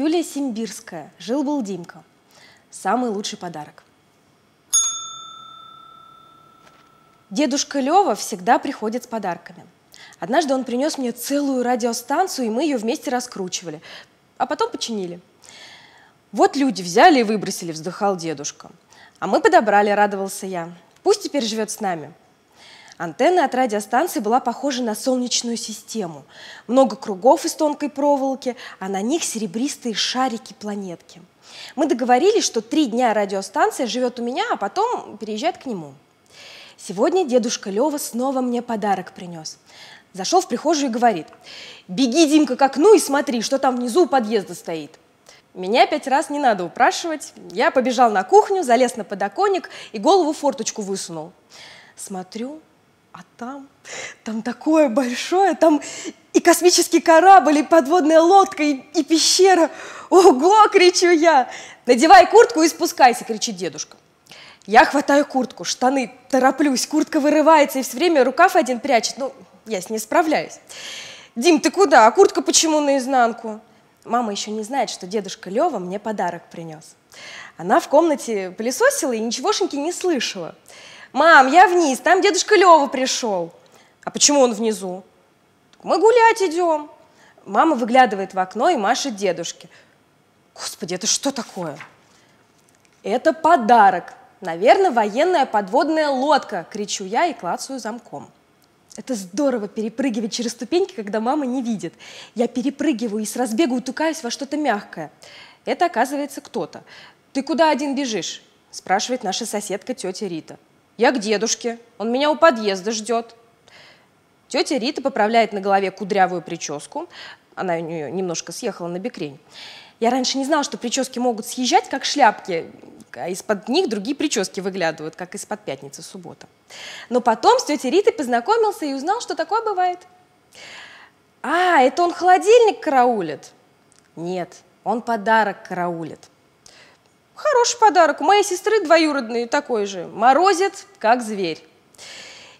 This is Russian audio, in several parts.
Юлия Симбирская. Жил-был Димка. Самый лучший подарок. Дедушка Лева всегда приходит с подарками. Однажды он принес мне целую радиостанцию, и мы ее вместе раскручивали, а потом починили. Вот люди взяли и выбросили, вздыхал дедушка. А мы подобрали, радовался я. Пусть теперь живет с нами. Антенна от радиостанции была похожа на солнечную систему. Много кругов из тонкой проволоки, а на них серебристые шарики-планетки. Мы договорились, что три дня радиостанция живет у меня, а потом переезжает к нему. Сегодня дедушка Лева снова мне подарок принес. Зашел в прихожую и говорит, беги, Димка, к окну и смотри, что там внизу у подъезда стоит. Меня пять раз не надо упрашивать. Я побежал на кухню, залез на подоконник и голову в форточку высунул. Смотрю, а там, там такое большое, там и космический корабль, и подводная лодка, и, и пещера. Ого, кричу я. Надевай куртку и спускайся, кричит дедушка. Я хватаю куртку, штаны, тороплюсь, куртка вырывается, и все время рукав один прячет. Ну, я с ней справляюсь. Дим, ты куда? А куртка почему наизнанку? Мама еще не знает, что дедушка Лева мне подарок принес. Она в комнате пылесосила и ничегошеньки не слышала. Мам, я вниз, там дедушка Лева пришел. А почему он внизу? Мы гулять идем. Мама выглядывает в окно и машет дедушке. Господи, это что такое? Это подарок. Наверное, военная подводная лодка, кричу я и клацаю замком. Это здорово перепрыгивать через ступеньки, когда мама не видит. Я перепрыгиваю и с разбегу утыкаюсь во что-то мягкое. Это оказывается кто-то. «Ты куда один бежишь?» – спрашивает наша соседка тетя Рита. Я к дедушке, он меня у подъезда ждет. Тетя Рита поправляет на голове кудрявую прическу. Она у нее немножко съехала на бекрень. Я раньше не знала, что прически могут съезжать, как шляпки, а из-под них другие прически выглядывают, как из-под пятницы суббота. Но потом с тетей Ритой познакомился и узнал, что такое бывает. А, это он холодильник караулит? Нет, он подарок караулит. Хороший подарок. У моей сестры двоюродный такой же. Морозит, как зверь.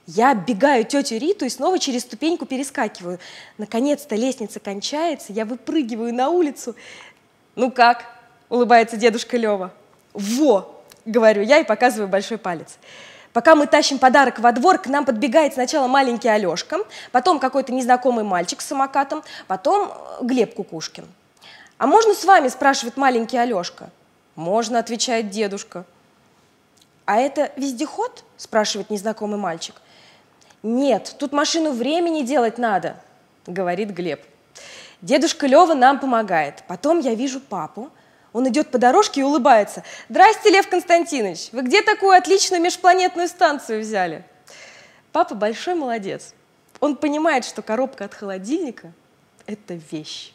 Я оббегаю тетю Риту и снова через ступеньку перескакиваю. Наконец-то лестница кончается, я выпрыгиваю на улицу. «Ну как?» – улыбается дедушка Лева. «Во!» – говорю я и показываю большой палец. Пока мы тащим подарок во двор, к нам подбегает сначала маленький Алешка, потом какой-то незнакомый мальчик с самокатом, потом Глеб Кукушкин. «А можно с вами?» – спрашивает маленький Алешка. «Можно», — отвечает дедушка. «А это вездеход?» — спрашивает незнакомый мальчик. «Нет, тут машину времени делать надо», — говорит Глеб. Дедушка Лева нам помогает. Потом я вижу папу. Он идет по дорожке и улыбается. «Здрасте, Лев Константинович! Вы где такую отличную межпланетную станцию взяли?» Папа большой молодец. Он понимает, что коробка от холодильника – это вещь.